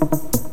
thank